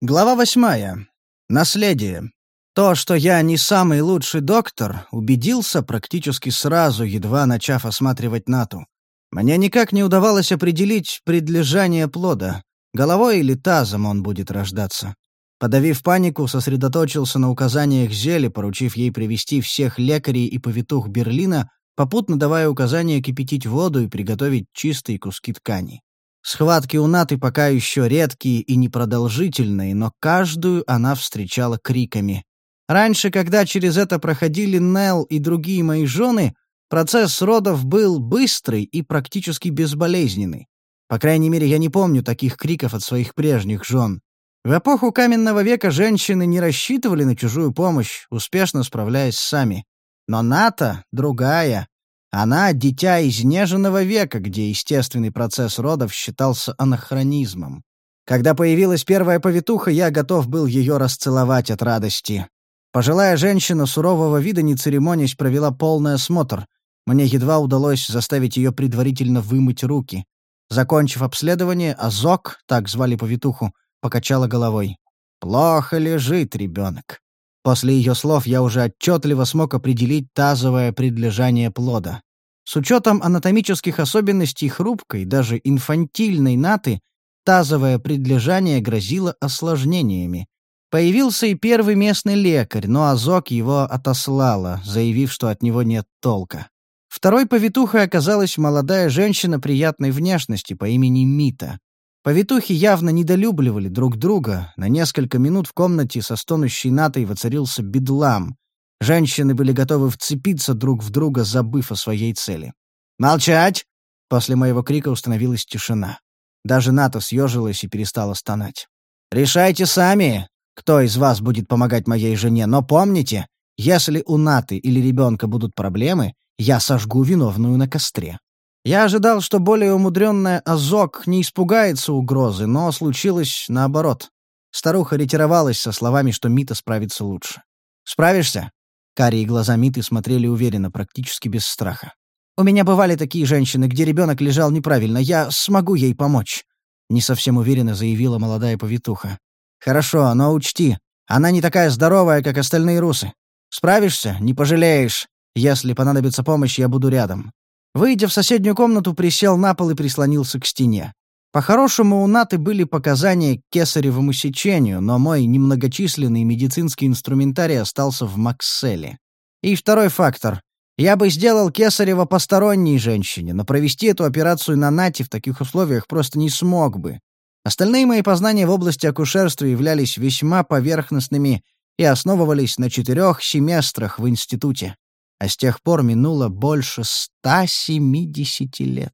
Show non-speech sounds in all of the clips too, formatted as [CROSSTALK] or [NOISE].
Глава восьмая. Наследие. То, что я не самый лучший доктор, убедился практически сразу, едва начав осматривать Нату. Мне никак не удавалось определить предлежание плода. Головой или тазом он будет рождаться. Подавив панику, сосредоточился на указаниях Зели, поручив ей привести всех лекарей и повитух Берлина, попутно давая указания кипятить воду и приготовить чистые куски ткани. Схватки у Наты пока еще редкие и непродолжительные, но каждую она встречала криками. Раньше, когда через это проходили Нел и другие мои жены, процесс родов был быстрый и практически безболезненный. По крайней мере, я не помню таких криков от своих прежних жен. В эпоху каменного века женщины не рассчитывали на чужую помощь, успешно справляясь сами. Но Ната другая. Она — дитя изнеженного века, где естественный процесс родов считался анахронизмом. Когда появилась первая повитуха, я готов был ее расцеловать от радости. Пожилая женщина сурового вида, не церемонясь, провела полный осмотр. Мне едва удалось заставить ее предварительно вымыть руки. Закончив обследование, Азок, так звали повитуху, покачала головой. «Плохо лежит ребенок. После ее слов я уже отчетливо смог определить тазовое предлежание плода. С учетом анатомических особенностей хрупкой, даже инфантильной наты, тазовое предлежание грозило осложнениями. Появился и первый местный лекарь, но Азок его отослала, заявив, что от него нет толка. Второй повитухой оказалась молодая женщина приятной внешности по имени Мита. Повитухи явно недолюбливали друг друга. На несколько минут в комнате со стонущей натой воцарился бедлам. Женщины были готовы вцепиться друг в друга, забыв о своей цели. «Молчать!» После моего крика установилась тишина. Даже Ната съежилась и перестала стонать. «Решайте сами, кто из вас будет помогать моей жене, но помните, если у Наты или ребенка будут проблемы, я сожгу виновную на костре». Я ожидал, что более умудренная Азок не испугается угрозы, но случилось наоборот. Старуха ретировалась со словами, что Мита справится лучше. «Справишься?» Карие глаза Миты смотрели уверенно, практически без страха. «У меня бывали такие женщины, где ребенок лежал неправильно. Я смогу ей помочь», — не совсем уверенно заявила молодая повитуха. «Хорошо, но учти, она не такая здоровая, как остальные русы. Справишься? Не пожалеешь. Если понадобится помощь, я буду рядом. Выйдя в соседнюю комнату, присел на пол и прислонился к стене. По-хорошему, у Наты были показания к кесаревому сечению, но мой немногочисленный медицинский инструментарий остался в Макселе. И второй фактор. Я бы сделал кесарево посторонней женщине, но провести эту операцию на Нате в таких условиях просто не смог бы. Остальные мои познания в области акушерства являлись весьма поверхностными и основывались на четырех семестрах в институте а с тех пор минуло больше 170 лет.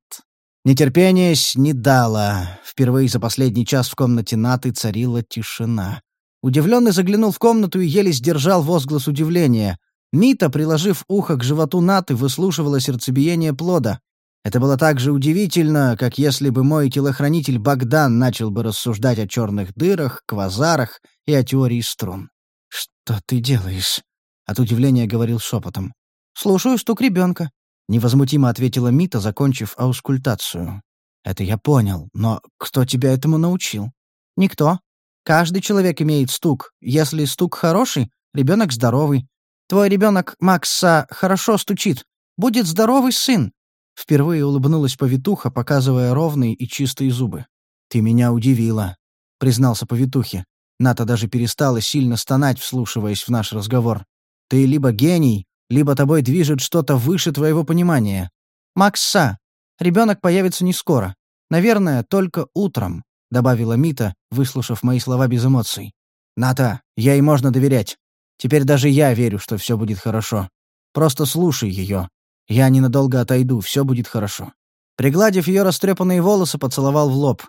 Нетерпение снедало. Впервые за последний час в комнате Наты царила тишина. Удивленный заглянул в комнату и еле сдержал возглас удивления. Мита, приложив ухо к животу Наты, выслушивала сердцебиение плода. Это было так же удивительно, как если бы мой телохранитель Богдан начал бы рассуждать о черных дырах, квазарах и о теории струн. «Что ты делаешь?» — от удивления говорил шепотом. «Слушаю стук ребенка», — невозмутимо ответила Мита, закончив аускультацию. «Это я понял, но кто тебя этому научил?» «Никто. Каждый человек имеет стук. Если стук хороший, ребенок здоровый. Твой ребенок Макса хорошо стучит. Будет здоровый сын». Впервые улыбнулась повитуха, показывая ровные и чистые зубы. «Ты меня удивила», — признался повитухе. Ната даже перестала сильно стонать, вслушиваясь в наш разговор. «Ты либо гений, либо тобой движет что-то выше твоего понимания. Макса, ребенок появится не скоро. Наверное, только утром», — добавила Мита, выслушав мои слова без эмоций. «Ната, ей можно доверять. Теперь даже я верю, что все будет хорошо. Просто слушай ее. Я ненадолго отойду, все будет хорошо». Пригладив ее растрепанные волосы, поцеловал в лоб.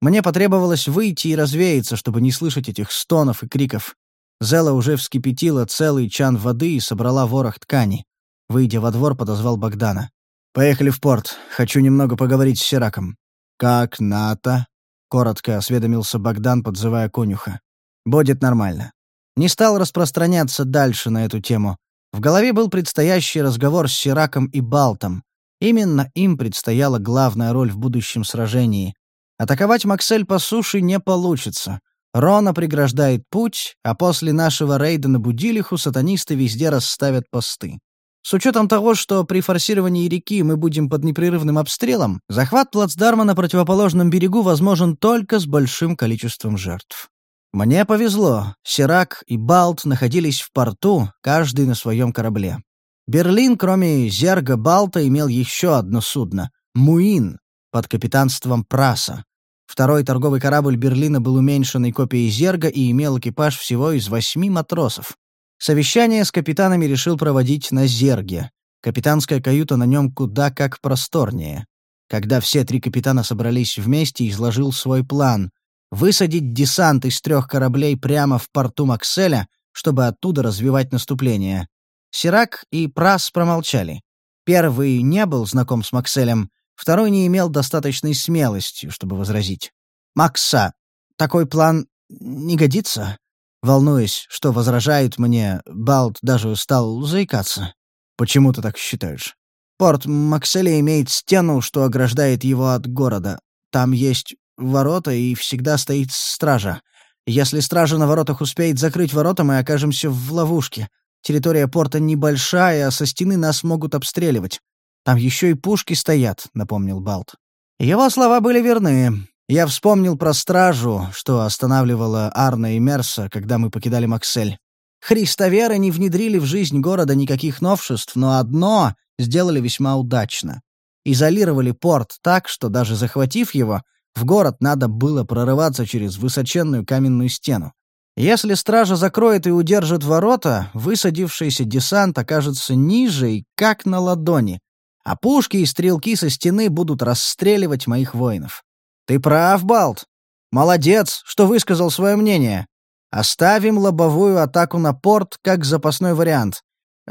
Мне потребовалось выйти и развеяться, чтобы не слышать этих стонов и криков. Зела уже вскипятила целый чан воды и собрала ворох ткани. Выйдя во двор, подозвал Богдана. «Поехали в порт. Хочу немного поговорить с Сираком». «Как Ната?» — коротко осведомился Богдан, подзывая конюха. «Будет нормально». Не стал распространяться дальше на эту тему. В голове был предстоящий разговор с Сираком и Балтом. Именно им предстояла главная роль в будущем сражении. Атаковать Максель по суше не получится. Рона преграждает путь, а после нашего рейда на Будилиху сатанисты везде расставят посты. С учетом того, что при форсировании реки мы будем под непрерывным обстрелом, захват плацдарма на противоположном берегу возможен только с большим количеством жертв. Мне повезло, Сирак и Балт находились в порту, каждый на своем корабле. Берлин, кроме Зерга Балта, имел еще одно судно — «Муин» под капитанством Праса. Второй торговый корабль Берлина был уменьшенной копией Зерга и имел экипаж всего из восьми матросов. Совещание с капитанами решил проводить на Зерге. Капитанская каюта на нем куда как просторнее. Когда все три капитана собрались вместе, изложил свой план — высадить десант из трех кораблей прямо в порту Макселя, чтобы оттуда развивать наступление. Сирак и Прас промолчали. Первый не был знаком с Макселем, второй не имел достаточной смелости, чтобы возразить. «Макса, такой план не годится?» Волнуясь, что возражают мне, Балт даже стал заикаться. «Почему ты так считаешь?» «Порт Макселя имеет стену, что ограждает его от города. Там есть ворота и всегда стоит стража. Если стража на воротах успеет закрыть ворота, мы окажемся в ловушке. Территория порта небольшая, а со стены нас могут обстреливать. Там еще и пушки стоят», — напомнил Балт. Его слова были верны. Я вспомнил про стражу, что останавливала Арна и Мерса, когда мы покидали Максель. Христоверы не внедрили в жизнь города никаких новшеств, но одно сделали весьма удачно. Изолировали порт так, что даже захватив его, в город надо было прорываться через высоченную каменную стену. Если стража закроет и удержит ворота, высадившийся десант окажется ниже и как на ладони, а пушки и стрелки со стены будут расстреливать моих воинов. «Ты прав, Балт. Молодец, что высказал свое мнение. Оставим лобовую атаку на порт как запасной вариант.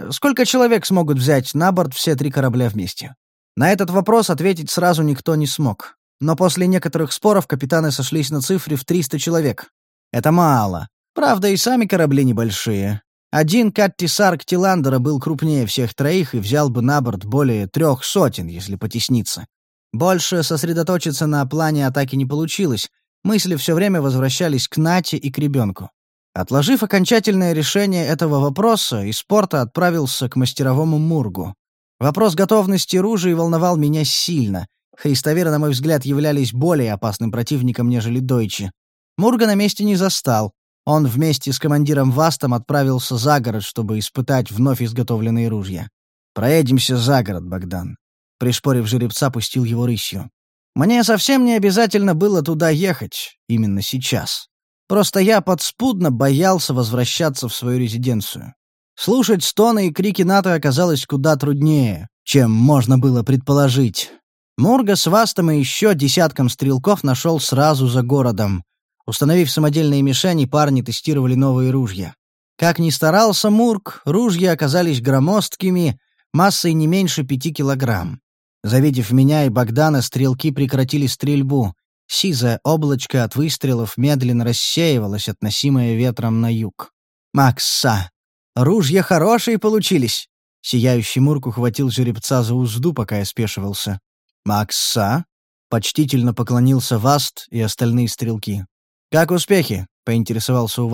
Сколько человек смогут взять на борт все три корабля вместе?» На этот вопрос ответить сразу никто не смог. Но после некоторых споров капитаны сошлись на цифре в 300 человек. Это мало. Правда, и сами корабли небольшие. Один Каттисарк Тиландера был крупнее всех троих и взял бы на борт более трех сотен, если потесниться. Больше сосредоточиться на плане атаки не получилось. Мысли все время возвращались к Нате и к ребенку. Отложив окончательное решение этого вопроса, из порта отправился к мастеровому Мургу. Вопрос готовности ружей волновал меня сильно. Христоверы, на мой взгляд, являлись более опасным противником, нежели дойчи. Мурга на месте не застал. Он вместе с командиром Вастом отправился за город, чтобы испытать вновь изготовленные ружья. «Проедемся за город, Богдан пришпорив жеребца, пустил его рысью. Мне совсем не обязательно было туда ехать, именно сейчас. Просто я подспудно боялся возвращаться в свою резиденцию. Слушать стоны и крики НАТО оказалось куда труднее, чем можно было предположить. Мурга с Вастом и еще десятком стрелков нашел сразу за городом. Установив самодельные мишени, парни тестировали новые ружья. Как ни старался Мург, ружья оказались громоздкими, массой не меньше пяти килограмм. Завидев меня и Богдана, стрелки прекратили стрельбу. Сизое облачко от выстрелов медленно рассеивалось, относимое ветром на юг. «Макса! Ружья хорошие получились!» Сияющий Мурк ухватил жеребца за узду, пока я спешивался. «Макса?» — почтительно поклонился Васт и остальные стрелки. «Как успехи?» — поинтересовался у.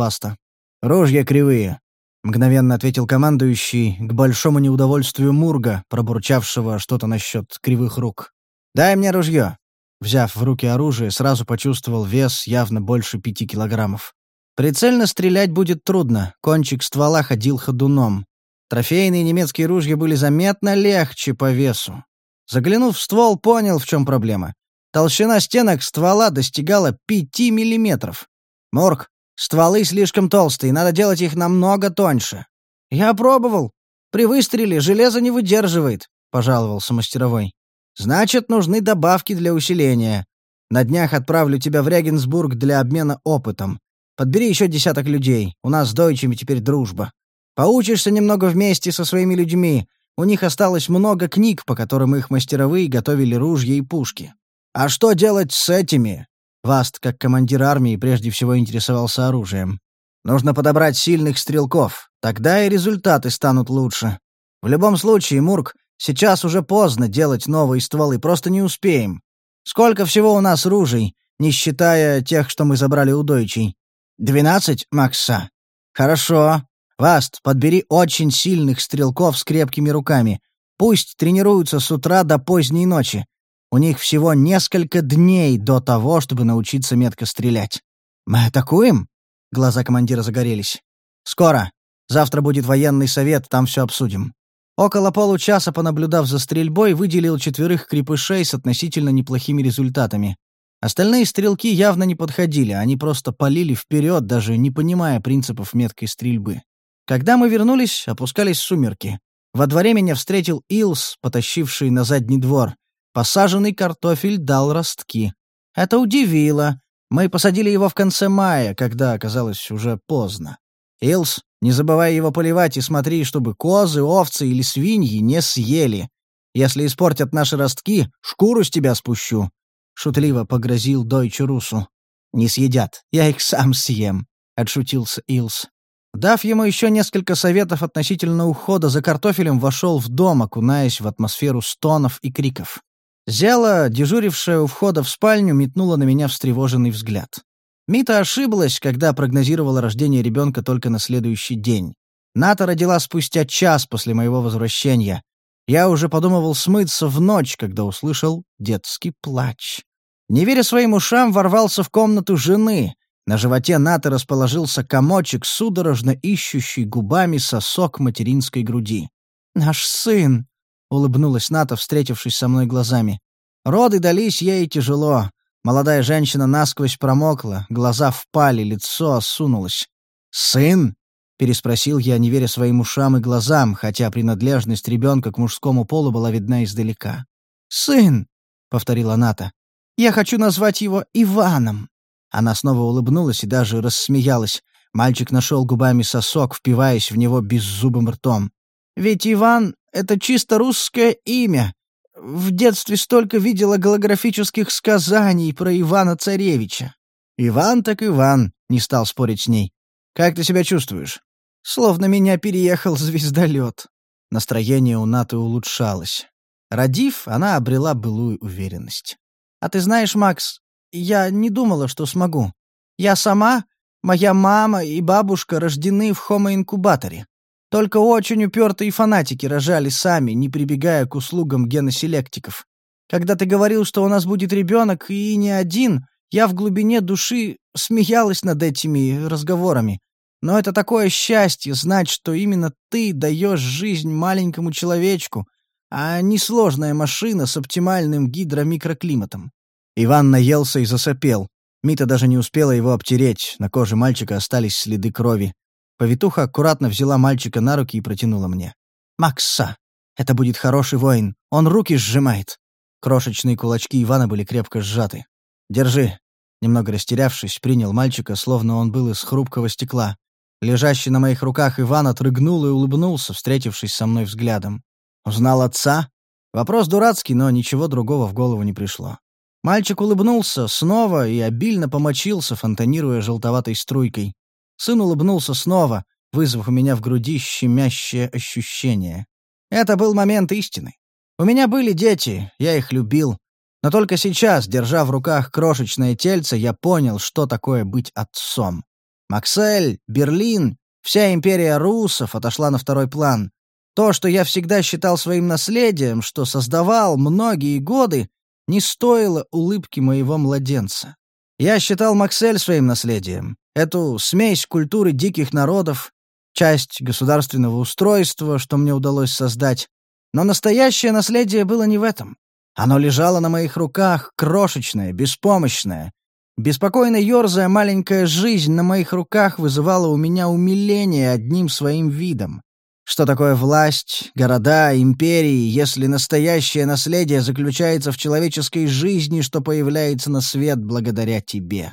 «Ружья кривые. Мгновенно ответил командующий к большому неудовольствию Мурга, пробурчавшего что-то насчет кривых рук. «Дай мне ружье!» Взяв в руки оружие, сразу почувствовал вес явно больше пяти килограммов. Прицельно стрелять будет трудно, кончик ствола ходил ходуном. Трофейные немецкие ружья были заметно легче по весу. Заглянув в ствол, понял, в чем проблема. Толщина стенок ствола достигала пяти миллиметров. «Мурк, Стволы слишком толстые, надо делать их намного тоньше. Я пробовал. При выстреле железо не выдерживает, пожаловался мастеровой. Значит, нужны добавки для усиления. На днях отправлю тебя в Регенсбург для обмена опытом. Подбери еще десяток людей. У нас с дойчами теперь дружба. Поучишься немного вместе со своими людьми. У них осталось много книг, по которым их мастеровые готовили ружья и пушки. А что делать с этими? Васт, как командир армии, прежде всего интересовался оружием. Нужно подобрать сильных стрелков, тогда и результаты станут лучше. В любом случае, Мурк, сейчас уже поздно делать новые стволы, просто не успеем. Сколько всего у нас ружей, не считая тех, что мы забрали у дойчей? «Двенадцать, Макса?» «Хорошо. Васт, подбери очень сильных стрелков с крепкими руками. Пусть тренируются с утра до поздней ночи. У них всего несколько дней до того, чтобы научиться метко стрелять. Мы атакуем?» Глаза командира загорелись. «Скоро. Завтра будет военный совет, там все обсудим». Около получаса, понаблюдав за стрельбой, выделил четверых крепышей с относительно неплохими результатами. Остальные стрелки явно не подходили, они просто полили вперед, даже не понимая принципов меткой стрельбы. Когда мы вернулись, опускались сумерки. Во дворе меня встретил Илс, потащивший на задний двор. Посаженный картофель дал ростки. Это удивило. Мы посадили его в конце мая, когда оказалось уже поздно. Илс, не забывай его поливать и смотри, чтобы козы, овцы или свиньи не съели. Если испортят наши ростки, шкуру с тебя спущу», — шутливо погрозил Дойче Русу. «Не съедят, я их сам съем», — отшутился Илс. Дав ему еще несколько советов относительно ухода за картофелем, вошел в дом, окунаясь в атмосферу стонов и криков. Зела, дежурившая у входа в спальню, метнула на меня встревоженный взгляд. Мита ошиблась, когда прогнозировала рождение ребенка только на следующий день. Ната родила спустя час после моего возвращения. Я уже подумывал смыться в ночь, когда услышал детский плач. Не веря своим ушам, ворвался в комнату жены. На животе Наты расположился комочек, судорожно ищущий губами сосок материнской груди. «Наш сын!» — улыбнулась Ната, встретившись со мной глазами. Роды дались ей тяжело. Молодая женщина насквозь промокла, глаза впали, лицо осунулось. «Сын?» — переспросил я, не веря своим ушам и глазам, хотя принадлежность ребенка к мужскому полу была видна издалека. «Сын!» — повторила Ната. «Я хочу назвать его Иваном». Она снова улыбнулась и даже рассмеялась. Мальчик нашел губами сосок, впиваясь в него беззубым ртом. «Ведь Иван — это чисто русское имя, в детстве столько видела голографических сказаний про Ивана-Царевича. Иван так Иван, не стал спорить с ней. Как ты себя чувствуешь? Словно меня переехал звездолет. Настроение у Наты улучшалось. Родив, она обрела былую уверенность. «А ты знаешь, Макс, я не думала, что смогу. Я сама, моя мама и бабушка рождены в хомоинкубаторе. Только очень упертые фанатики рожали сами, не прибегая к услугам геноселектиков. Когда ты говорил, что у нас будет ребенок, и не один, я в глубине души смеялась над этими разговорами. Но это такое счастье знать, что именно ты даешь жизнь маленькому человечку, а не сложная машина с оптимальным гидромикроклиматом. Иван наелся и засопел. Мита даже не успела его обтереть, на коже мальчика остались следы крови. Повитуха аккуратно взяла мальчика на руки и протянула мне. «Макса! Это будет хороший воин. Он руки сжимает!» Крошечные кулачки Ивана были крепко сжаты. «Держи!» Немного растерявшись, принял мальчика, словно он был из хрупкого стекла. Лежащий на моих руках Иван отрыгнул и улыбнулся, встретившись со мной взглядом. «Узнал отца?» Вопрос дурацкий, но ничего другого в голову не пришло. Мальчик улыбнулся снова и обильно помочился, фонтанируя желтоватой струйкой. Сын улыбнулся снова, вызвав у меня в груди щемящее ощущение. Это был момент истины. У меня были дети, я их любил. Но только сейчас, держа в руках крошечное тельце, я понял, что такое быть отцом. Максель, Берлин, вся империя русов отошла на второй план. То, что я всегда считал своим наследием, что создавал многие годы, не стоило улыбки моего младенца. Я считал Максель своим наследием, эту смесь культуры диких народов, часть государственного устройства, что мне удалось создать. Но настоящее наследие было не в этом. Оно лежало на моих руках, крошечное, беспомощное. Беспокойно ерзая маленькая жизнь на моих руках вызывала у меня умиление одним своим видом. Что такое власть, города, империи, если настоящее наследие заключается в человеческой жизни, что появляется на свет благодаря тебе?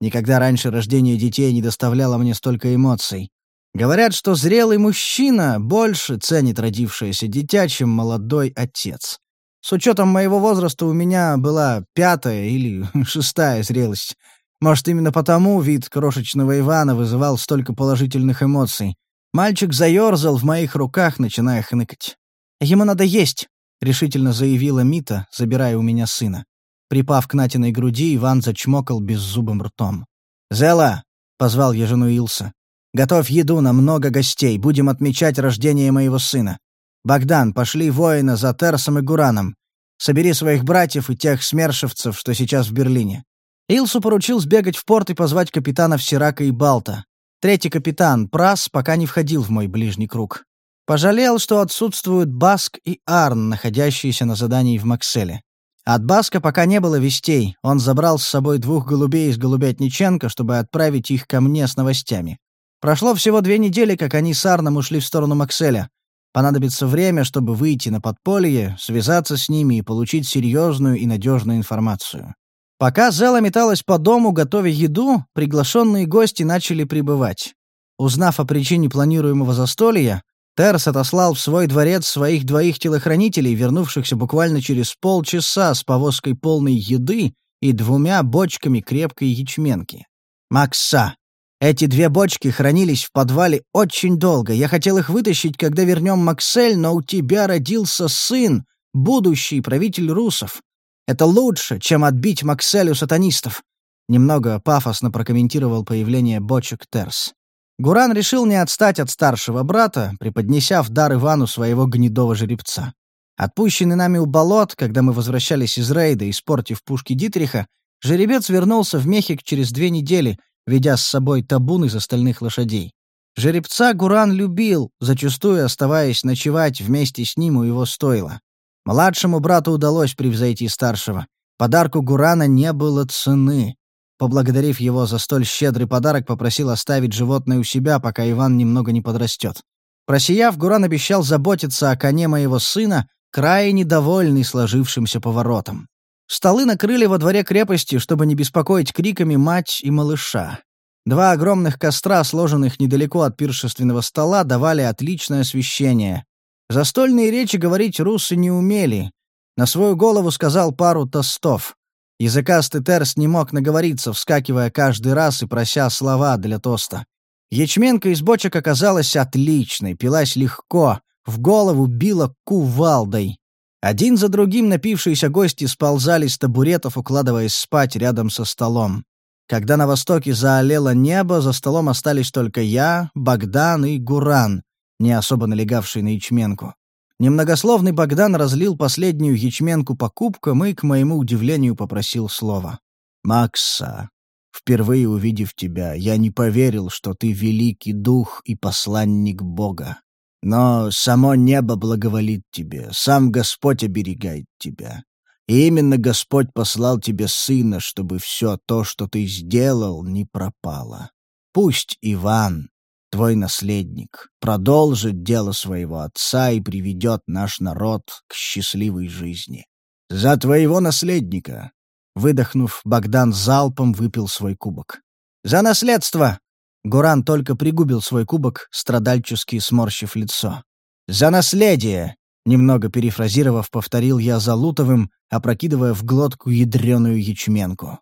Никогда раньше рождение детей не доставляло мне столько эмоций. Говорят, что зрелый мужчина больше ценит родившееся дитя, чем молодой отец. С учетом моего возраста у меня была пятая или [LAUGHS] шестая зрелость. Может, именно потому вид крошечного Ивана вызывал столько положительных эмоций. Мальчик заерзал в моих руках, начиная хныкать. «Ему надо есть», — решительно заявила Мита, забирая у меня сына. Припав к Натиной груди, Иван зачмокал беззубым ртом. «Зела, — позвал я жену Илса. «Готовь еду на много гостей, будем отмечать рождение моего сына. Богдан, пошли воина за Терсом и Гураном. Собери своих братьев и тех смершевцев, что сейчас в Берлине». Илсу поручил сбегать в порт и позвать капитанов Сирака и Балта. Третий капитан, Прас, пока не входил в мой ближний круг. Пожалел, что отсутствуют Баск и Арн, находящиеся на задании в Макселе. От Баска пока не было вестей, он забрал с собой двух голубей из голубятниченко, чтобы отправить их ко мне с новостями. Прошло всего две недели, как они с Арном ушли в сторону Макселя. Понадобится время, чтобы выйти на подполье, связаться с ними и получить серьезную и надежную информацию. Пока Зела металась по дому, готовя еду, приглашенные гости начали прибывать. Узнав о причине планируемого застолья, Терс отослал в свой дворец своих двоих телохранителей, вернувшихся буквально через полчаса с повозкой полной еды и двумя бочками крепкой ячменки. «Макса, эти две бочки хранились в подвале очень долго. Я хотел их вытащить, когда вернем Максель, но у тебя родился сын, будущий правитель русов. Это лучше, чем отбить Максель у сатанистов». Немного пафосно прокомментировал появление бочек Терс. Гуран решил не отстать от старшего брата, преподнеся в дар Ивану своего гнедого жеребца. Отпущенный нами у болот, когда мы возвращались из рейда, испортив пушки Дитриха, жеребец вернулся в Мехик через две недели, ведя с собой табун из остальных лошадей. Жеребца Гуран любил, зачастую оставаясь ночевать вместе с ним у его стойла. Младшему брату удалось превзойти старшего. Подарку Гурана не было цены. Поблагодарив его за столь щедрый подарок, попросил оставить животное у себя, пока Иван немного не подрастет. Просияв, Гуран обещал заботиться о коне моего сына, крайне довольный сложившимся поворотом. Столы накрыли во дворе крепости, чтобы не беспокоить криками мать и малыша. Два огромных костра, сложенных недалеко от пиршественного стола, давали отличное освещение. Застольные речи говорить русы не умели. На свою голову сказал пару тостов. Языкастый Терс не мог наговориться, вскакивая каждый раз и прося слова для тоста. Ячменка из бочек оказалась отличной, пилась легко, в голову била кувалдой. Один за другим напившиеся гости сползали с табуретов, укладываясь спать рядом со столом. Когда на востоке заолело небо, за столом остались только я, Богдан и Гуран, не особо налегавший на ячменку. Немногословный Богдан разлил последнюю ячменку по кубкам и, к моему удивлению, попросил слова. «Макса, впервые увидев тебя, я не поверил, что ты великий дух и посланник Бога. Но само небо благоволит тебе, сам Господь оберегает тебя. И именно Господь послал тебе сына, чтобы все то, что ты сделал, не пропало. Пусть Иван, твой наследник, продолжит дело своего отца и приведет наш народ к счастливой жизни. За твоего наследника!» Выдохнув, Богдан залпом выпил свой кубок. «За наследство!» Гуран только пригубил свой кубок, страдальчески сморщив лицо. «За наследие!» Немного перефразировав, повторил я за Лутовым, опрокидывая в глотку ядреную ячменку.